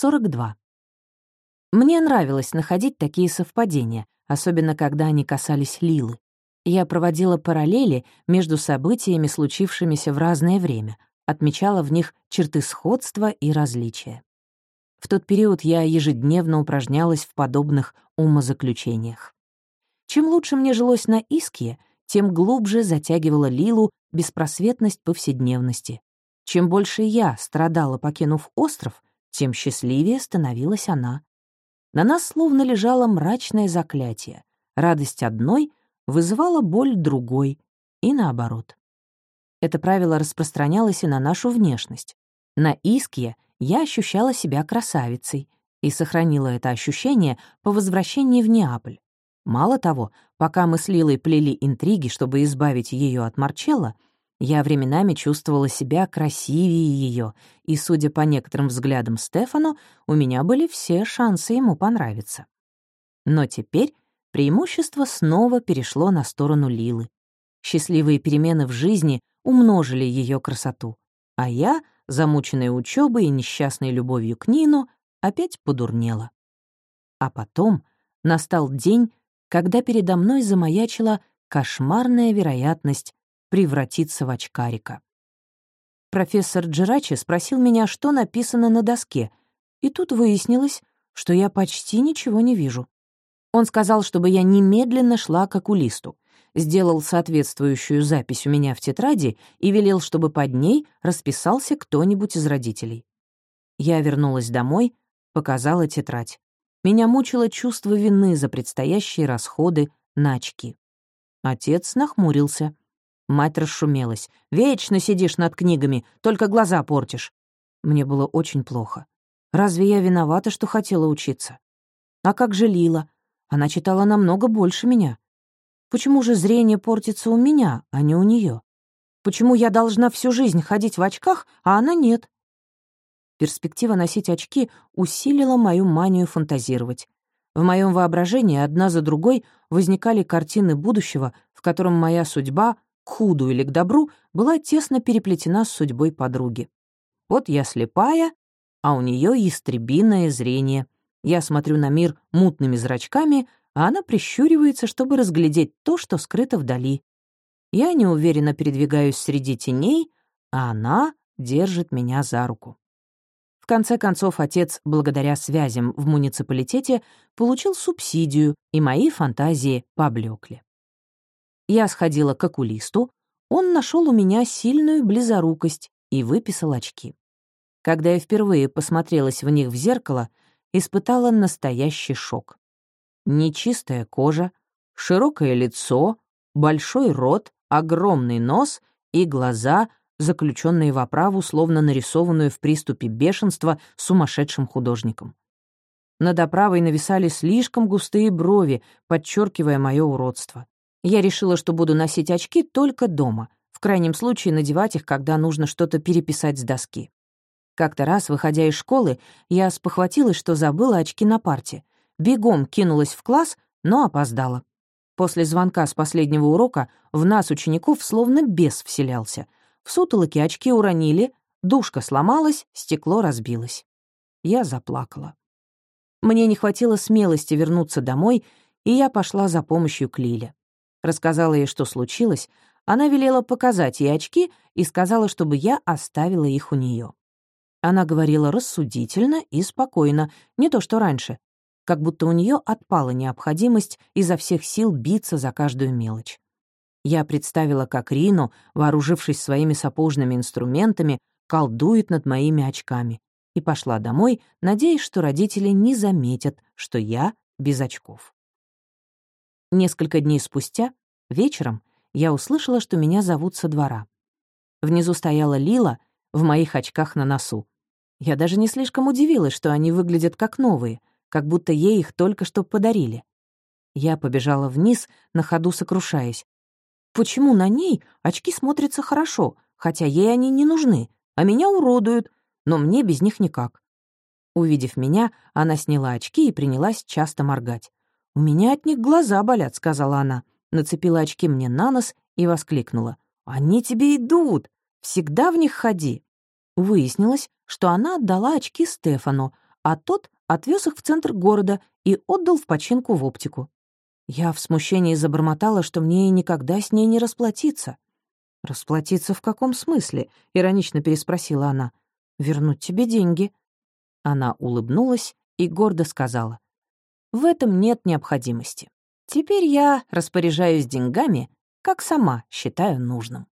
42. Мне нравилось находить такие совпадения, особенно когда они касались Лилы. Я проводила параллели между событиями, случившимися в разное время, отмечала в них черты сходства и различия. В тот период я ежедневно упражнялась в подобных умозаключениях. Чем лучше мне жилось на Иске, тем глубже затягивала Лилу беспросветность повседневности. Чем больше я страдала, покинув остров, тем счастливее становилась она. На нас словно лежало мрачное заклятие. Радость одной вызывала боль другой, и наоборот. Это правило распространялось и на нашу внешность. На Иске я ощущала себя красавицей и сохранила это ощущение по возвращении в Неаполь. Мало того, пока мы с Лилой плели интриги, чтобы избавить ее от Марчелла, я временами чувствовала себя красивее ее, и, судя по некоторым взглядам Стефану, у меня были все шансы ему понравиться. Но теперь преимущество снова перешло на сторону Лилы. Счастливые перемены в жизни умножили ее красоту, а я, замученная учебой и несчастной любовью к Нину, опять подурнела. А потом настал день, когда передо мной замаячила кошмарная вероятность превратиться в очкарика. Профессор Джерачи спросил меня, что написано на доске, и тут выяснилось, что я почти ничего не вижу. Он сказал, чтобы я немедленно шла к окулисту, сделал соответствующую запись у меня в тетради и велел, чтобы под ней расписался кто-нибудь из родителей. Я вернулась домой, показала тетрадь. Меня мучило чувство вины за предстоящие расходы на очки. Отец нахмурился. Мать расшумелась. «Вечно сидишь над книгами, только глаза портишь». Мне было очень плохо. Разве я виновата, что хотела учиться? А как же Лила? Она читала намного больше меня. Почему же зрение портится у меня, а не у нее? Почему я должна всю жизнь ходить в очках, а она нет? Перспектива носить очки усилила мою манию фантазировать. В моем воображении одна за другой возникали картины будущего, в котором моя судьба к худу или к добру, была тесно переплетена с судьбой подруги. Вот я слепая, а у нее истребиное зрение. Я смотрю на мир мутными зрачками, а она прищуривается, чтобы разглядеть то, что скрыто вдали. Я неуверенно передвигаюсь среди теней, а она держит меня за руку. В конце концов, отец, благодаря связям в муниципалитете, получил субсидию, и мои фантазии поблекли. Я сходила к окулисту, он нашел у меня сильную близорукость и выписал очки. Когда я впервые посмотрелась в них в зеркало, испытала настоящий шок. Нечистая кожа, широкое лицо, большой рот, огромный нос и глаза, заключенные в оправу, словно нарисованную в приступе бешенства сумасшедшим художником. Над оправой нависали слишком густые брови, подчеркивая мое уродство. Я решила, что буду носить очки только дома, в крайнем случае надевать их, когда нужно что-то переписать с доски. Как-то раз, выходя из школы, я спохватилась, что забыла очки на парте. Бегом кинулась в класс, но опоздала. После звонка с последнего урока в нас, учеников, словно бес вселялся. В сутолоке очки уронили, душка сломалась, стекло разбилось. Я заплакала. Мне не хватило смелости вернуться домой, и я пошла за помощью к Лиле. Рассказала ей, что случилось, она велела показать ей очки и сказала, чтобы я оставила их у нее. Она говорила рассудительно и спокойно, не то что раньше, как будто у нее отпала необходимость изо всех сил биться за каждую мелочь. Я представила, как Рину, вооружившись своими сапожными инструментами, колдует над моими очками, и пошла домой, надеясь, что родители не заметят, что я без очков. Несколько дней спустя, вечером, я услышала, что меня зовут со двора. Внизу стояла Лила в моих очках на носу. Я даже не слишком удивилась, что они выглядят как новые, как будто ей их только что подарили. Я побежала вниз, на ходу сокрушаясь. Почему на ней очки смотрятся хорошо, хотя ей они не нужны, а меня уродуют, но мне без них никак. Увидев меня, она сняла очки и принялась часто моргать. «У меня от них глаза болят», — сказала она. Нацепила очки мне на нос и воскликнула. «Они тебе идут! Всегда в них ходи!» Выяснилось, что она отдала очки Стефану, а тот отвез их в центр города и отдал в починку в оптику. Я в смущении забормотала, что мне и никогда с ней не расплатиться. «Расплатиться в каком смысле?» — иронично переспросила она. «Вернуть тебе деньги». Она улыбнулась и гордо сказала. «В этом нет необходимости. Теперь я распоряжаюсь деньгами, как сама считаю нужным».